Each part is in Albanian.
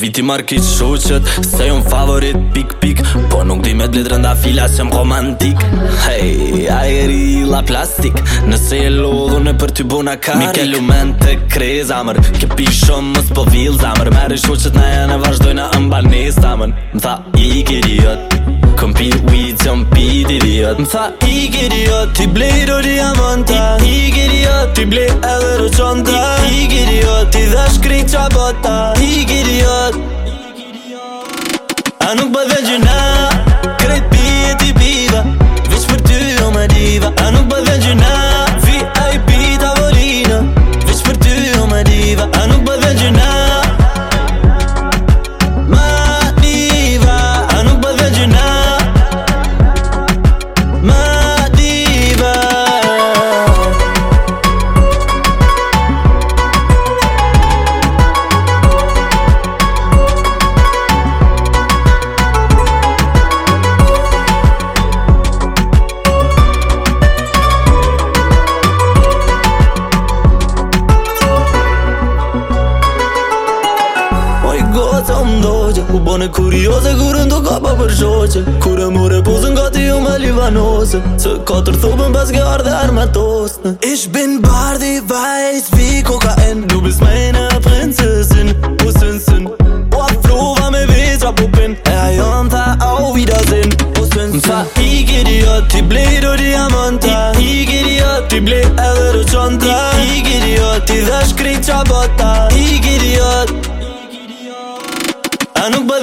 Viti marki shuqët, se jom favorit pik pik Po nuk di me dlitë rënda fila që jom komantik Hej, ajeri la plastik Nëse e lodhu në për t'y buna karik Mi ke lumen të kre zamër Ke shumë mës po vil zamër Meri shuqët në jene vazhdoj në ëmbani Tamën, Më tha i kiriot Këm pi ujtë që pi t'i diot Më tha i kiriot Ti blej di amonta I t'i Ti ble e vërë qanta I t'i kiriot Ti dhe shkri qa bota I t'i kiriot A nuk bëdhe dhe gjinat Në kuriose kur ndu ka pa për shoqe Kur e mu gati ka ti ju mba livanose Se ka tërë thupën pas gjarë dhe armatosën Ish bin bardi, vajs, viko ka enë Nubis mejnë e prinsesin, u sën sën U aflova me vetra po penë E a tha au i da zinë, u sën sën Në fa i kiriot, ti blej do diamanta I kiriot, ti blej edhe do qanta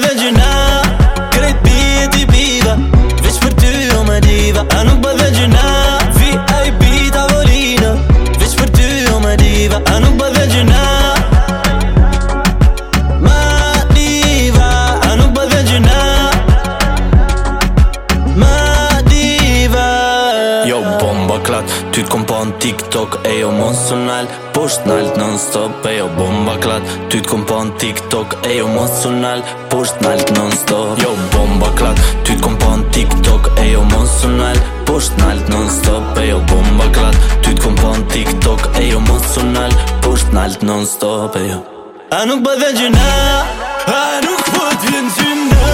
dhe gjuna Krejt biti biva Vesh për ty o ma diva A nuk bë dhe Ty t'kom pa TikTok e jo monsonal Pusht nalt non stop e jo bomba klat Ty t'kom pa TikTok e jo monsonal Pusht nalt non stop jo bomba klat Ty t'kom pa TikTok e jo monsonal Pusht nalt non stop e jo bomba klat Ty t'kom pa TikTok e jo monsonal Pusht nalt non stop e jo A nuk bëdhen gjina A nuk bëdhen po gjina